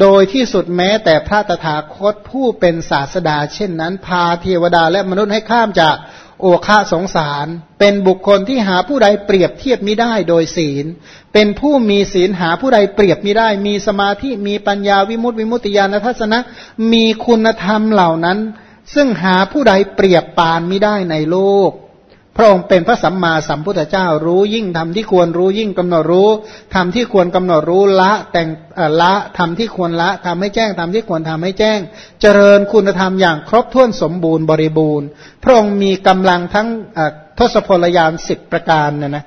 โดยที่สุดแม้แต่พระตถาคตผู้เป็นศาสดา เช่นนั้น พาเทวดาและมนุษย์ให้ข้ามจากโอคาสงสาร เป็นบุคคลที่หาผู้ใดเปรียบเทียบม่ได้โดยศีล เป็นผู้มีศีลหาผู้ใดเปรียบม่ได้ มีสมาธิมีปัญญาวิมุตติวิมุตติญาณทัศนะ มีคุณธรรมเหล่านั้น ซึ่งหาผู้ใดเปรียบปานม่ได้ในโลก พระองค์เป็นพระสัมมาสัมพุทธเจ้ารู้ยิ่งทำที่ควรรู้ยิ่งกำหนดรู้ทำที่ควรกำหนดรู้ละแต่งละทำที่ควรละทำให้แจ้งทำที่ควรทำให้แจ้ง เจริญคุณธรรมอย่างครบถ้วนสมบูรณ์บริบูรณ์ พระองค์มีกำลังทั้งทศพลยานสิบประการเนี่ยนะ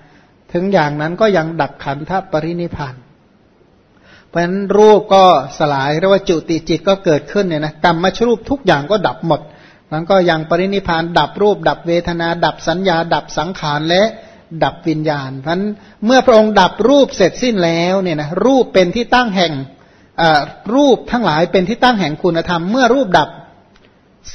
ถึงอย่างนั้นก็ยังดับขันธปรินิพานเพราะฉะนั้นรูปก็สลายเรียกว่าจุติจิตก็เกิดขึ้นเนี่ยนะกรรมมชรูปทุกอย่างก็ดับหมด มันก็ยังปรินิพานดับรูป ดับเวทนา ดับสัญญา ดับสังขารและดับวิญญาณเพราะนั้นเมื่อพระองค์ดับรูปเสร็จสิ้นแล้วเนี่ยนะรูปเป็นที่ตั้งแห่งรูปทั้งหลายเป็นที่ตั้งแห่งคุณธรรม เมื่อรูปดับ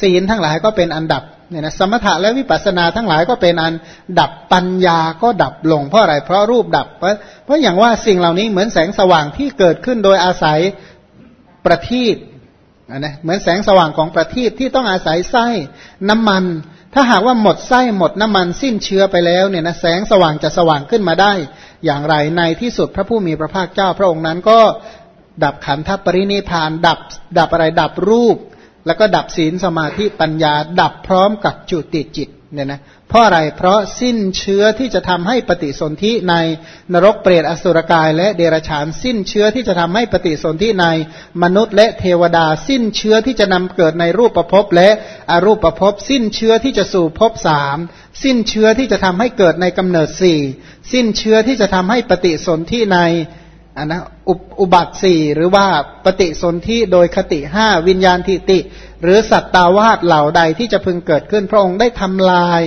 ศีลทั้งหลายก็เป็นอันดับเนี่ยนะสมถะและวิปัสสนาทั้งหลายก็เป็นอันดับปัญญาก็ดับลงเพราะอะไรเพราะรูปดับ เพราะเพราะอย่างว่าสิ่งเหล่านี้เหมือนแสงสว่างที่เกิดขึ้นโดยอาศัยประทีป นะเหมือนแสงสว่างของประทีปที่ต้องอาศัยไส้น้ำมัน ถ้าหากว่าหมดไส้หมดน้ำมันสิ้นเชื้อไปแล้วเนี่ยนะแสงสว่างจะสว่างขึ้นมาได้ อย่างไรในที่สุดพระผู้มีพระภาคเจ้าพระองค์นั้นก็ดับขันธปรินิพานดับ ดับอะไรดับรูป แล้วก็ดับศีลสมาธิปัญญา ดับพร้อมกับจุติจิตเนี่ยนะเพราะอะไรเพราะสิ้นเชื้อที่จะทำให้ปฏิสนธิในนรกเปรตอสุรกาย และเดรัจฉาน สิ้นเชื้อที่จะทำให้ปฏิสนธิในมนุษย์และเทวดา สิ้นเชื้อที่จะนำเกิดในรูปประพบและอรูปประพบ สิ้นเชื้อที่จะสู่ภพสามสิ้นเชื้อที่จะทำให้เกิดในกำเนิดสี่สิ้นเชื้อที่จะทำให้ปฏิสนธิใน อันนะอุบัติสี่หรือว่าปฏิสนธิโดยคติห้าวิญญาณทิติ หรือสัตตาวาสเหล่าใดที่จะพึงเกิดขึ้น พระองค์ได้ทำลาย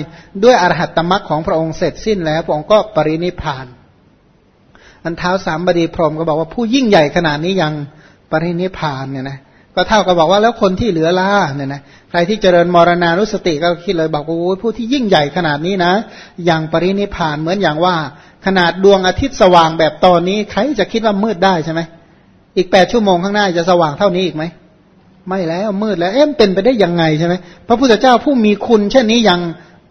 ด้วยอรหัตตมรักของพระองค์เสร็จสิ้นแล้ว พระองค์ก็ปรินิพาน อันเท้าสามบดีพรหมก็บอกว่าผู้ยิ่งใหญ่ขนาดนี้ยังปรินิพานเนี่ยนะก็เท่ากับบอกว่าแล้วคนที่เหลือล่าเนี่ยนะใครที่เจริญมรณานุสติก็คิดเลยบอกว่าโอ้ผู้ที่ยิ่งใหญ่ขนาดนี้นะยังปรินิพานเหมือนอย่างว่า ขนาดดวงอาทิตย์สว่างแบบตอนนี้ ใครจะคิดว่ามืดได้ใช่ไหม อีกแปดชั่วโมงข้างหน้าจะสว่างเท่านี้อีกไหม ไม่แล้วมืดแล้ว เอ๊ะเป็นไปได้ยังไงใช่ไหมพระพุทธเจ้าผู้มีคุณ เช่นนี้ยัง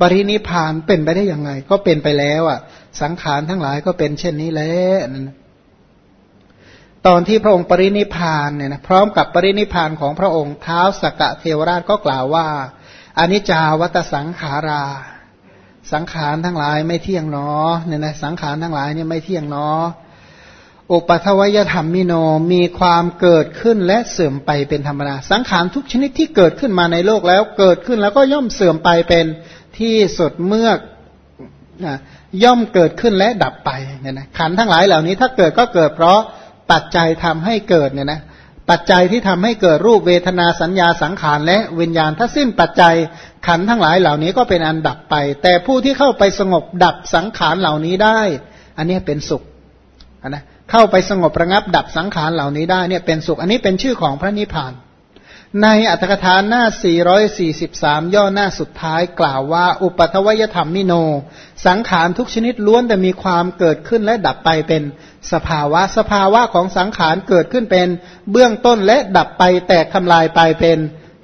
ปรินิพานเป็นไปได้ยังไง ก็เป็นไปแล้วอะ สังขารทั้งหลายก็เป็นเช่นนี้แล้วตอนที่พระองค์ปรินิพานเนี่ยนะพร้อมกับปรินิพานของพระองค์เท้าสกกะเทวราชก็กล่าวว่าอนิจจาวัตสังขารา สังขารทั้งหลายไม่เที่ยงเนอเนี่ยนะสังขารทั้งหลายเนี่ยไม่เที่ยงเนออุปทวยธรรมมิโนมีความเกิดขึ้นและเสื่อมไปเป็นธรรมดาสังขารทุกชนิดที่เกิดขึ้นมาในโลกแล้ว เกิดขึ้นแล้วก็ย่อมเสื่อมไปเป็นที่สุดเมื่อย่อมเกิดขึ้นและดับไปเนี่ยนะขันทั้งหลายเหล่านี้ถ้าเกิดก็เกิดเพราะปัจจัยทำให้เกิดเนี่ยนะ ปัจจัยที่ทำให้เกิดรูปเวทนาสัญญาสังขารและวิญญาณถ้าสิ้นปัจจัยขันทั้งหลายเหล่านี้ก็เป็นอันดับไป แต่ผู้ที่เข้าไปสงบดับสังขารเหล่านี้ได้ อันนี้เป็นสุขนะเข้าไปสงบระงับดับสังขารเหล่านี้ได้เนี่ยเป็นสุข อันนี้เป็นชื่อของพระนิพพาน ในอัตถกถาหน้า 443 ย่อหน้าสุดท้ายกล่าวว่า อุปทวยธรรมมิโน สังขารทุกชนิดล้วนแต่มีความเกิดขึ้นและดับไปเป็นสภาวะ สภาวะของสังขารเกิดขึ้นเป็นเบื้องต้นและดับไปแตกทำลายไปเป็น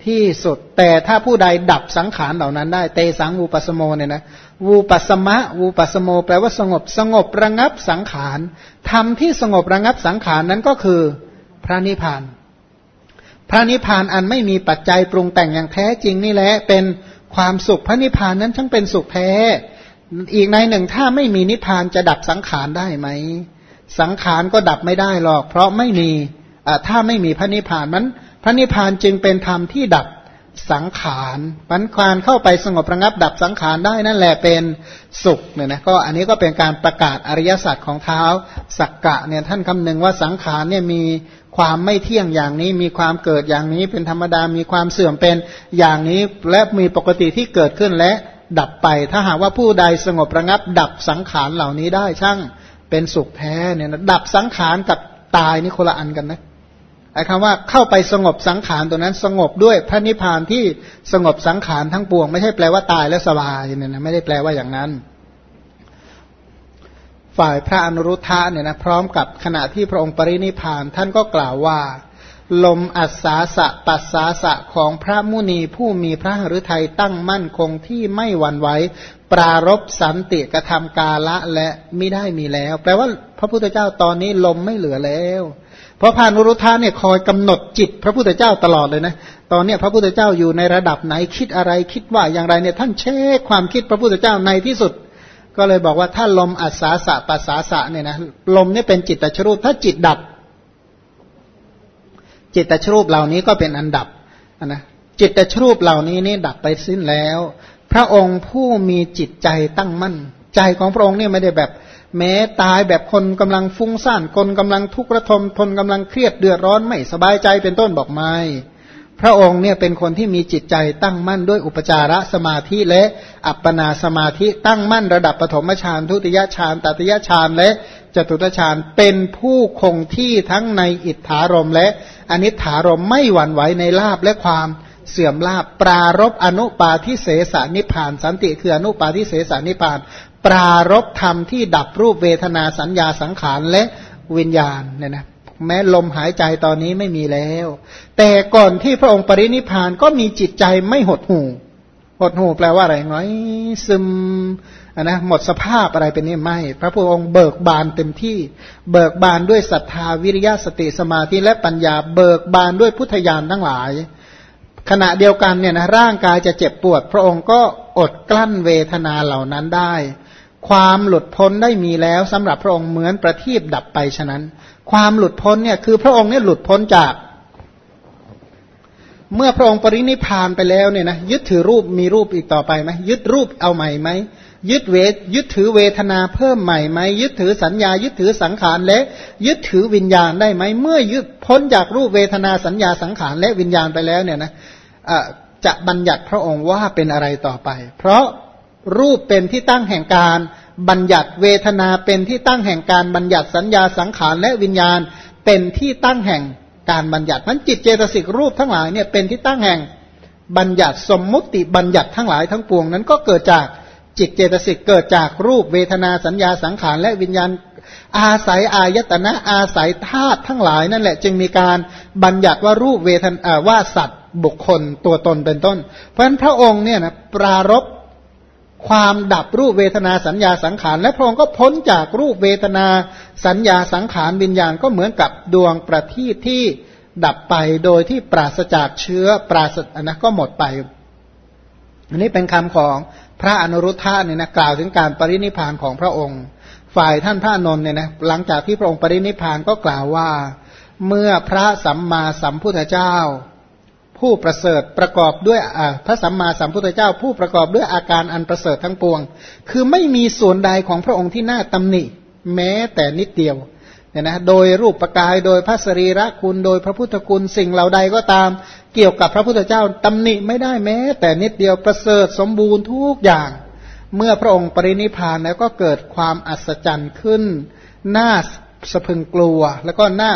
ที่สุด แต่ถ้าผู้ใดดับสังขารเหล่านั้นได้เตสังวูปัสโมเนี่ยนะวูปัสมะวูปัสโม แปลว่าสงบสงบระงับสังขารทำที่สงบระงับสังขารนั้นก็คือพระนิพพาน พระนิพพานอันไม่มีปัจจัยปรุงแต่งอย่างแท้จริงนี่แหละเป็นความสุขพระนิพพานนั้นทั้งเป็นสุขแท้ อีกในหนึ่งถ้าไม่มีนิพพานจะดับสังขารได้ไหม สังขารก็ดับไม่ได้หรอก เพราะไม่มีถ้าไม่มีพระนิพพานมันพระนิพพานจึงเป็นธรรมที่ดับสังขารปันควานเข้าไปสงบระงับดับสังขารได้นั่นแหละเป็นสุขเนี่ยนะก็อันนี้ก็เป็นการประกาศอริยสัจของเท้าสักกะเนี่ยท่านคำนึงว่าสังขารเนี่ยมีความไม่เที่ยงอย่างนี้ มีความเกิดอย่างนี้เป็นธรรมดามีความเสื่อมเป็นอย่างนี้ และมีปกติที่เกิดขึ้นและ ดับไป ถ้าหากว่าผู้ใดสงบระงับ ดับสังขารเหล่านี้ได้ช่างเป็นสุขแท้เนี่ยนะดับสังขารกับตายนี่คนละอันกันนะไอ้คำว่าเข้าไปสงบสังขารตัวนั้นสงบด้วยพระนิพพานที่สงบสังขารทั้งปวง ไม่ใช่แปลว่าตายแล้วสบายเนี่ยนะไม่ได้แปลว่าอย่างนั้น ฝ่ายพระอนุรุทธะเนี่ยนะพร้อมกับขณะที่พระองค์ปรินิพานท่านก็กล่าวว่า ลมอัศาสะปัสสาสะของพระมุนีผู้มีพระหฤทัยตั้งมั่นคงที่ไม่หวั่นไหวปรารบสันติกระทำกาละและไม่ได้มีแล้ว แปลว่าพระพุทธเจ้าตอนนี้ลมไม่เหลือแล้ว เพราะพานุรุทธะเนี่ยคอยกำหนดจิตพระพุทธเจ้าตลอดเลยนะตอนเนี้ยพระพุทธเจ้าอยู่ในระดับไหนคิดอะไรคิดว่าอย่างไรเนี่ยท่านเช็คความคิดพระพุทธเจ้าในที่สุด ก็เลยบอกว่าถ้าลมอัศาสะปัสสาสะเนี่ยนะลมเนี่ยเป็นจิตตชรูปถ้าจิตดับ จิตตชรูปเหล่านี้ก็เป็นอันดับนะจิตตชรูปเหล่านี้นี่ดับไปสิ้นแล้ว พระองค์ผู้มีจิตใจตั้งมั่น ใจของพระองค์เนี่ยไม่ได้แบบแม้ตายแบบคนกำลังฟุ้งซ่านคนกำลังทุกข์ระทมทนกำลังเครียดเดือดร้อนไม่สบายใจเป็นต้นบอกไม่ พระองค์เนี่ยเป็นคนที่มีจิตใจตั้งมั่นด้วยอุปจารสมาธิและอัปปนาสมาธิตั้งมั่นระดับปฐมฌานทุติยฌานตติยฌานและจตุตฌานเป็นผู้คงที่ทั้งในอิทธารมและอนิถารมไม่หวั่นไหวในลาบและความเสื่อมลาบปรารบอนุปาทิเสสนิพาน สันติคืออนุปาทิเสสนิพาน ปรารบธรรมที่ดับรูปเวทนาสัญญาสังขารและวิญญาณเนี่ยนะ แม้ลมหายใจตอนนี้ไม่มีแล้ว แต่ก่อนที่พระองค์ปรินิพานก็มีจิตใจไม่หดหู่หดหู่แปลว่าอะไรน้อยซึมนะหมดสภาพอะไรเป็นนี่ไม่ พระพุทธองค์เบิกบานเต็มที่ เบิกบานด้วยศรัทธาวิริยะสติสมาธิและปัญญา เบิกบานด้วยพุทธญาณทั้งหลาย ขณะเดียวกันเนี่ยนะร่างกายจะเจ็บปวด พระองค์ก็อดกลั้นเวทนาเหล่านั้นได้ ความหลุดพ้นได้มีแล้วสำหรับพระองค์เหมือนประทีปดับไปฉะนั้น ความหลุดพ้นเนี่ยคือพระองค์เนี่ยหลุดพ้นจาก เมื่อพระองค์ปรินิพานไปแล้วเนี่ยนะยึดถือรูปมีรูปอีกต่อไปไหมยึดรูปเอาใหม่ไหมยึดเวทยึดถือเวทนาเพิ่มใหม่ไหมยึดถือสัญญา ยึดถือสังขารและ ยึดถือวิญญาณได้ไหมเมื่อยึดพ้นจากรูปเวทนาสัญญาสังขารและวิญญาณไปแล้วเนี่ยนะจะบัญญัติพระองค์ว่าเป็นอะไรต่อไป เพราะ รูปเป็นที่ตั้งแห่งการบัญญัติเวทนาเป็นที่ตั้งแห่งการบัญญัติสัญญาสังขารและวิญญาณ เป็นที่ตั้งแห่งการบัญญัติมันจิตเจตสิกรูปทั้งหลายเนี่ยเป็นที่ตั้งแห่งบัญญัติสมมุติบัญญัติทั้งหลายทั้งปวงนั้นก็เกิดจากจิตเจตสิกเกิดจากรูปเวทนาสัญญาสังขารและวิญญาณ อาศัยอายตนะอาศัยธาตุทั้งหลายนั่นแหละ จึงมีการบัญญัติว่ารูปเวทนาว่าสัตว์บุคคลตัวตนเป็นต้น เพราะฉะนั้นพระองค์เนี่ยนะปรารบ ความดับรูปเวทนาสัญญาสังขาร และพระองค์ก็พ้นจากรูปเวทนาสัญญาสังขารวิญญาณก็เหมือนกับดวงประทีปที่ดับไปโดยที่ปราศจากเชื้อปราศนะก็หมดไป อันนี้เป็นคำของพระอนุรุทธะเนี่ยนะกล่าวถึงการปรินิพานของพระองค์ ฝ่ายท่านพระนนท์เนี่ยนะหลังจากที่พระองค์ปรินิพานก็กล่าวว่า เมื่อพระสัมมาสัมพุทธเจ้า ผู้ประเสริฐประกอบด้วยพระสัมมาสัมพุทธเจ้า ผู้ประกอบด้วยอาการอันประเสริฐทั้งปวง คือไม่มีส่วนใดของพระองค์ที่น่าตำหนิ แม้แต่นิดเดียวเนี่ยนะโดยรูปประกายโดยพระสรีระคุณโดยพระพุทธคุณสิ่งเหล่าใดก็ตาม เกี่ยวกับพระพุทธเจ้าตำหนิไม่ได้แม้ แต่นิดเดียวประเสริฐสมบูรณ์ทุกอย่าง เมื่อพระองค์ปรินิพานแล้วก็เกิดความอัศจรรย์ขึ้นน่าสะพึงกลัว แล้วก็น่า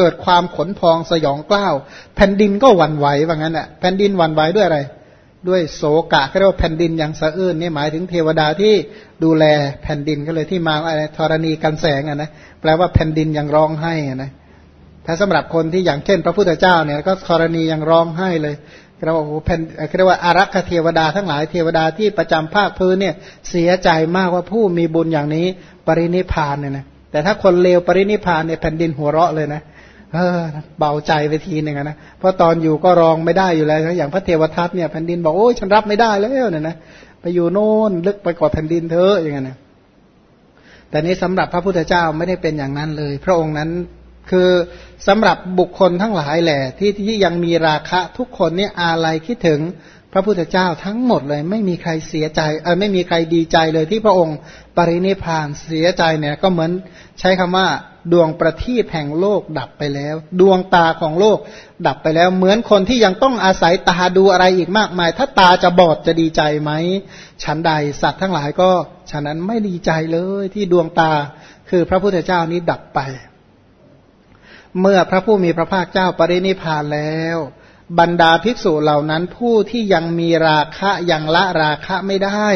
เกิดความขนพองสยองกล้าวแผ่นดินก็หวั่นไหวว่างั้นแหละแผ่นดินหวั่นไหวด้วยอะไร ด้วยโศกะก็เรียกว่าแผ่นดินอย่างสะอื้นนี่หมายถึงเทวดาที่ดูแลแผ่นดินก็เลยที่มาอะไรธรณีกันแสงอะนะแปลว่าแผ่นดินยังร้องไห้อะนะถ้าสำหรับคนที่อย่างเช่น พระพุทธเจ้าเนี่ยก็ธรณียังร้องไห้เลยเราบอกโอ้แผ่นเรียกว่าอารักขเทวดาทั้งหลายเทวดาที่ประจำภาคพื้นเนี่ยเสียใจมากว่าผู้มีบุญอย่างนี้ปรินิพานเนี่ยนะแต่ถ้าคนเลวปรินิพานเนี่ยแผ่นดินหัวเราะเลยนะ เออเบาใจไปทีหนึ่งนะเพราะตอนอยู่ก็รองไม่ได้อยู่แล้วอย่างพระเทวทัตเนี่ยแผ่นดินบอกโอ้ยฉันรับไม่ได้แล้วเนี่ยนะไปอยู่โน่นลึกไปกว่าแผ่นดินเธออย่างเงี้ยนะแต่นี้สำหรับพระพุทธเจ้าไม่ได้เป็นอย่างนั้นเลย พระองค์นั้นคือสำหรับบุคคลทั้งหลายแหละที่ที่ยังมีราคะทุกคนนี่อาลัยคิดถึงพระพุทธเจ้าทั้งหมดเลย ไม่มีใครเสียใจเออไม่มีใครดีใจเลยที่พระองค์ปรินิพานเสียใจเนี่ย ก็เหมือนใช้คำว่า ดวงประทีปแห่งโลกดับไปแล้ว ดวงตาของโลกดับไปแล้ว เหมือนคนที่ยังต้องอาศัยตาดูอะไรอีกมากมาย ถ้าตาจะบอดจะดีใจไหมฉันใดสัตว์ทั้งหลายก็ฉะนั้นไม่ดีใจเลยที่ดวงตาคือพระพุทธเจ้านี้ดับไป เมื่อพระผู้มีพระภาคเจ้าปรินิพานแล้ว บรรดาภิกษุเหล่านั้นผู้ที่ยังมีราคะยังละราคะไม่ได้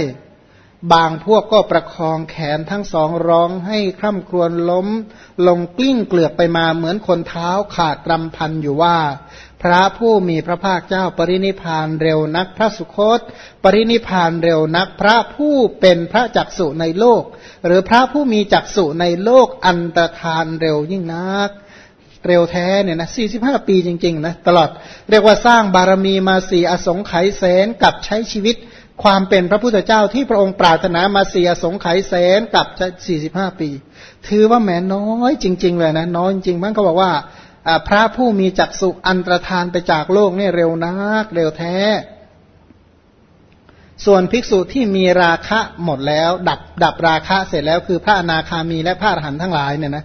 บางพวกก็ประคองแขนทั้งสองร้องให้คร่ำครวญล้ม ลงกลิ้งเกลือกไปมาเหมือนคนเท้าขาดรำพันอยู่ว่า พระผู้มีพระภาคเจ้าปรินิพานเร็วนักพระสุคต ปรินิพานเร็วนักพระผู้เป็นพระจักสุในโลก หรือพระผู้มีจักสุในโลกอันตรธานเร็วยิ่งนักเร็วแท้เนี่ยนะ45ปีจริง ๆ นะ ตลอด เรียกว่าสร้างบารมีมาสี่อสงไขยแสนกับใช้ชีวิต ความเป็นพระพุทธเจ้าที่พระองค์ปรารถนามาเสียสงไขยแสนกับสี่สิบห้าปี ถือว่าแหมน้อยจริง ๆ เลยนะ น้อยจริงมันเขาบอกว่าพระผู้มีจักสุอันตรธานไปจากโลกนี่เร็วนักเร็วแท้ ส่วนภิกษุที่มีราคะหมดแล้ว ดับดับราคะเสร็จแล้วคือพระอนาคามีและพระอรหันต์ทั้งหลายเนี่ยนะ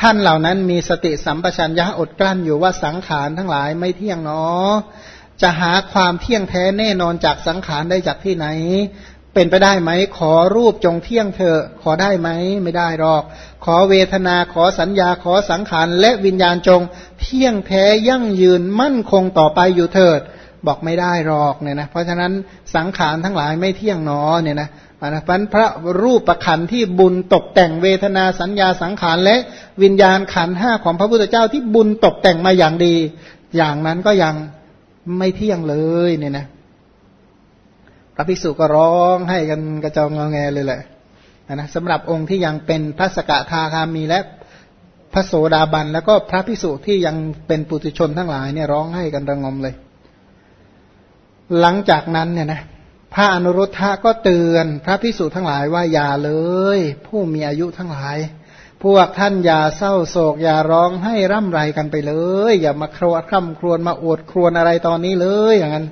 ท่านเหล่านั้นมีสติสัมปชัญญะอดกลั้นอยู่ว่าสังขารทั้งหลายไม่เที่ยงเนาะ จะหาความเที่ยงแท้แน่นอนจากสังขารได้จากที่ไหน เป็นไปได้ไหม ขอรูปจงเที่ยงเถอะ ขอได้ไหม ไม่ได้หรอก ขอเวทนาขอสัญญาขอสังขารและวิญญาณจง เที่ยงแท้ยั่งยืนมั่นคงต่อไปอยู่เถิด บอกไม่ได้หรอกเนี่ยนะเพราะฉะนั้นสังขารทั้งหลายไม่เที่ยงหนอเนี่ยนะนะพันพระรูปประคันที่บุญตกแต่งเวทนาสัญญาสังขารและวิญญาณขันห้าของพระพุทธเจ้าที่บุญตกแต่งมาอย่างดี อย่างนั้นก็ยัง ไม่เที่ยงเลยเนี่ยนะพระภิกษุก็ร้องให้กันกระจองงอแงเลยแหละนะสำหรับองค์ที่ยังเป็นพระสกทาคามีและพระโสดาบัน แล้วก็พระภิกษุที่ยังเป็นปุถุชนทั้งหลายเนี่ยร้องให้กันระงมเลย หลังจากนั้นเนี่ยนะพระอนุรุทธะก็เตือนพระภิกษุทั้งหลายว่าอย่าเลย ผู้มีอายุทั้งหลาย พวกท่านอย่าเศร้าโศกอย่าร้องให้ร่ำไรกันไปเลย อย่ามาครวญคร่ำครวญมาอวดครวญอะไรตอนนี้เลยอย่างนั้น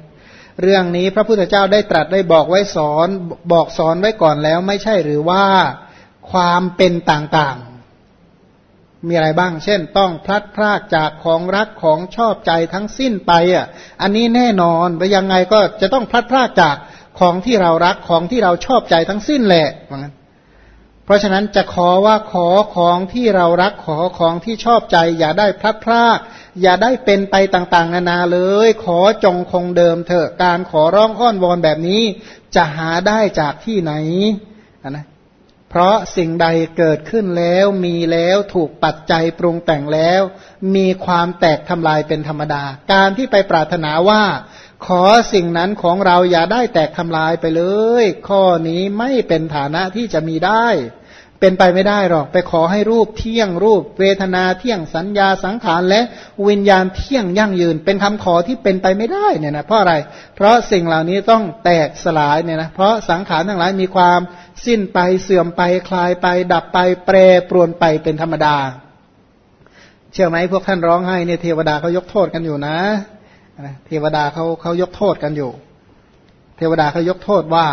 เรื่องนี้พระพุทธเจ้าได้ตรัสได้บอกไว้สอนบอกสอนไว้ก่อนแล้วไม่ใช่หรือว่าความเป็นต่างๆ มีอะไรบ้าง เช่น ต้องพลัดพรากจากของรักของชอบใจทั้งสิ้นไปอะ อันนี้แน่นอนไปยังไงก็จะต้องพลัดพรากจากของที่เรารักของที่เราชอบใจทั้งสิ้นแหละว่างั้น เพราะฉะนั้นจะขอว่าขอของที่เรารักขอของที่ชอบใจ อย่าได้พลัดพรากอย่าได้เป็นไปต่างๆ นานาเลย ขอจงคงเดิมเถอะการขอร้องอ้อนวอนแบบนี้ จะหาได้จากที่ไหนนะเพราะสิ่งใดเกิดขึ้นแล้วมีแล้วถูกปัจจัยปรุงแต่งแล้ว มีความแตกทำลายเป็นธรรมดา การที่ไปปรารถนาว่า ขอสิ่งนั้นของเราอย่าได้แตกทำลายไปเลย ข้อนี้ไม่เป็นฐานะที่จะมีได้ เป็นไปไม่ได้หรอก ไปขอให้รูปเที่ยงรูป เวทนาเที่ยงสัญญาสังขารและวิญญาณเที่ยงยั่งยืน เป็นคำขอที่เป็นไปไม่ได้เนี่ยนะเพราะอะไร เพราะสิ่งเหล่านี้ต้องแตกสลายเนี่ยนะเพราะสังขารทั้งหลายมีความสิ้นไปเสื่อมไปคลายไป ดับไปแปรปรวนไปเป็นธรรมดา เชื่อไหมพวกท่านร้องไห้เนี่ยเทวดาเขายกโทษกันอยู่นะ เทวดาเขาเขายกโทษกันอยู่ เทวดาเขายกโทษว่า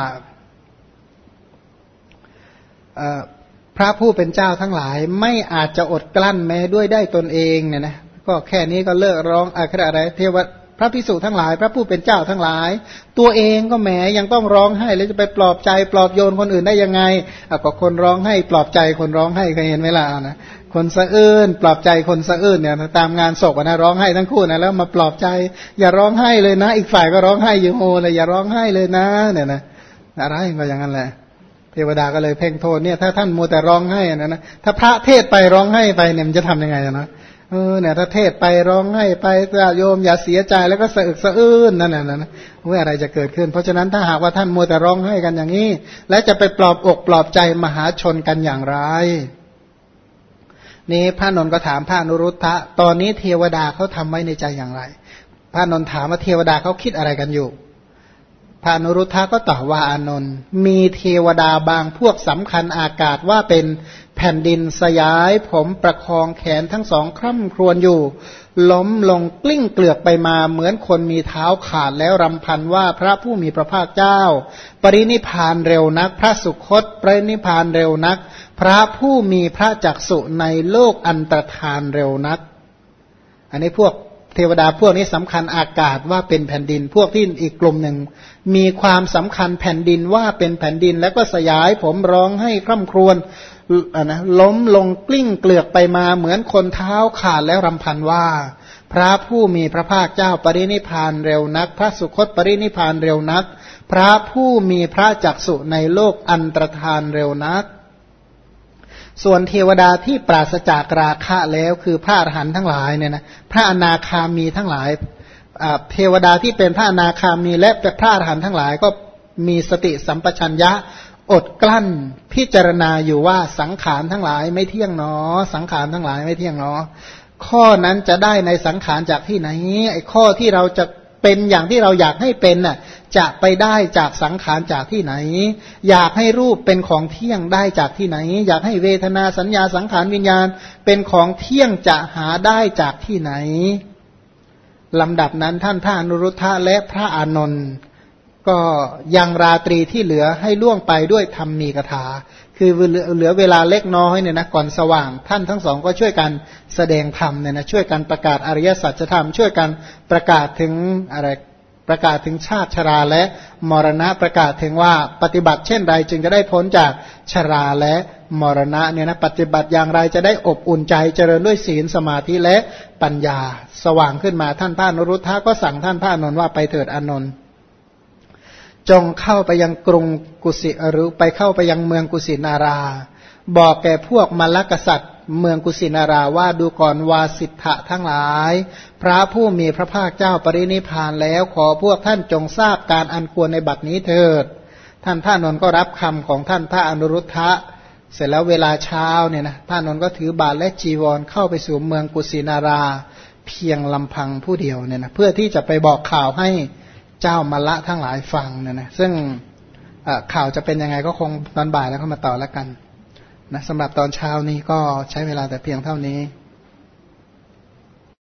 พระผู้เป็นเจ้าทั้งหลายไม่อาจจะอดกลั้นแม้ด้วยได้ตนเองเนี่ยนะก็แค่นี้ก็เลิกร้องอะไรอะไรเทวพระพิสุทั้งหลาย พระผู้เป็นเจ้าทั้งหลาย ตัวเองก็แหมยังต้องร้องไห้แล้วจะไปปลอบใจปลอบโยนคนอื่นได้ยังไงอะก็คนร้องให้ปลอบใจคนร้องให้เคยเห็นไหมล่ะนะ คนสะอื้นปลอบใจคนสะอื้นเนี่ยตามงานศพนะร้องให้ทั้งคู่นะแล้วมาปลอบใจ อย่าร้องไห้เลยนะ อีกฝ่ายก็ร้องไห้อยู่โฮเลยอย่าร้องไห้เลยนะ เนี่ยนะอะไรก็อย่างนั้นแหละเทวดาก็เลยเพ่งโทษเนี่ยถ้าท่านมัวแต่ร้องไห้นะนะถ้าพระเทศไปร้องไห้ไปเนี่ยมันจะทํำยังไงนะเออเนี่ยถ้าเทศไปร้องไห้ไปโยมอย่าเสียใจแล้วก็สะอึกสะอื้นนั่นแหละนะว่าอะไรจะเกิดขึ้น เพราะฉะนั้นถ้าหากว่าท่านมัวแต่ร้องไห้กันอย่างนี้ และจะไปปลอบอกปลอบใจมหาชนกันอย่างไร นี่พระนนท์ก็ถามพระนุรุตทะตอนนี้เทวดาเขาทำไว้ในใจอย่างไร พระนนท์ถามว่าเทวดาเขาคิดอะไรกันอยู่ พระนุรุทธะก็ตอบว่าอานนท์มีเทวดาบางพวกสำคัญอากาศว่าเป็น ผ่นดินสยายผมประคองแขนทั้งสองคร่ำครวญอยู่ ล้มลงกลิ้งเกลือกไปมาเหมือนคนมีเท้าขาดแล้วรำพันว่าพระผู้มีพระภาคเจ้า ปรินิพานเร็วนัก พระสุคตปรินิพานเร็วนัก พระผู้มีพระจักสุในโลกอันตรธานเร็วนัก อันนี้พวก เทวดาพวกนี้สำคัญอากาศว่าเป็นแผ่นดิน พวกที่อีกกลุ่มหนึ่ง มีความสำคัญแผ่นดินว่าเป็นแผ่นดิน แล้วก็สยายผมร้องให้คร่ำครวญนะล้มลงกลิ้งเกลือกไปมาเหมือนคนเท้าขาดแล้วรำพันว่า พระผู้มีพระภาคเจ้าปรินิพานเร็วนัก พระสุคตปรินิพานเร็วนักพพระผู้มีพระจักสุในโลกอันตรธานเร็วนัก ส่วนเทวดาที่ปราศจากราคะแล้วคือพระอรหันต์ทั้งหลายเนี่ยนะพระอนาคามีทั้งหลายเทวดาที่เป็นพระอนาคามีและเป็นพระอรหันต์ทั้งหลายก็มีสติสัมปชัญญะอดกลั้นพิจารณาอยู่ว่าสังขารทั้งหลายไม่เที่ยงหนอ สังขารทั้งหลายไม่เที่ยงหนอ ข้อนั้นจะได้ในสังขารจากที่ไหนไอ้ข้อที่เราจะเป็นอย่างที่เราอยากให้เป็นน่ะ จะไปได้จากสังขารจากที่ไหน อยากให้รูปเป็นของเที่ยงได้จากที่ไหน อยากให้เวทนาสัญญาสังขารวิญญาณ เป็นของเที่ยงจะหาได้จากที่ไหนลำดับนั้นท่านพระอนุรุทธะและพระอานนท์ก็ยังราตรีที่เหลือให้ล่วงไปด้วยธรรมมีกถา คือเหลือเวลาเล็กน้อยเนี่ยนะก่อนสว่าง ท่านทั้งสองก็ช่วยกันแสดงธรรมเนี่ยนะช่วยกันประกาศอริยสัจธรรมช่วยกันประกาศถึงอะไร ประกาศถึงชาติชราและมรณะประกาศถึงว่าปฏิบัติเช่นไรจึงจะได้พ้นจากชราและมรณะเนี่ยนะปฏิบัติอย่างไรจะได้อบอุ่นใจเจริญด้วยศีลสมาธิและปัญญา สว่างขึ้นมาท่านพระนรุทธะก็สั่งท่านพระนนท์ว่าไปเถิดอนนท์จงเข้าไปยังกรุงกุสิหรือไปเข้าไปยังเมืองกุสินารา บอกแก่พวกมลกษัตริย์ เมืองกุสินาราว่าดูก่อนวาสิทธะทั้งหลาย พระผู้มีพระภาคเจ้าปรินิพานแล้วขอพวกท่านจงทราบการอันควรในบัดนี้เถิด ท่านพระนนท์ก็รับคำของท่านพระอนุรุทธะ เสร็จแล้วเวลาเช้าเนี่ยนะพระนนท์ก็ถือบาตรและจีวรเข้าไปสู่เมืองกุสินารา เพียงลำพังผู้เดียวเนี่ยนะเพื่อที่จะไปบอกข่าวให้เจ้ามละทั้งหลายฟังเนี่ยนะซึ่งข่าวจะเป็นยังไงก็คงตอนบ่ายแล้วเข้ามาต่อแล้วกัน นะสำหรับตอนเช้านี้ก็ใช้เวลาแต่เพียงเท่านี้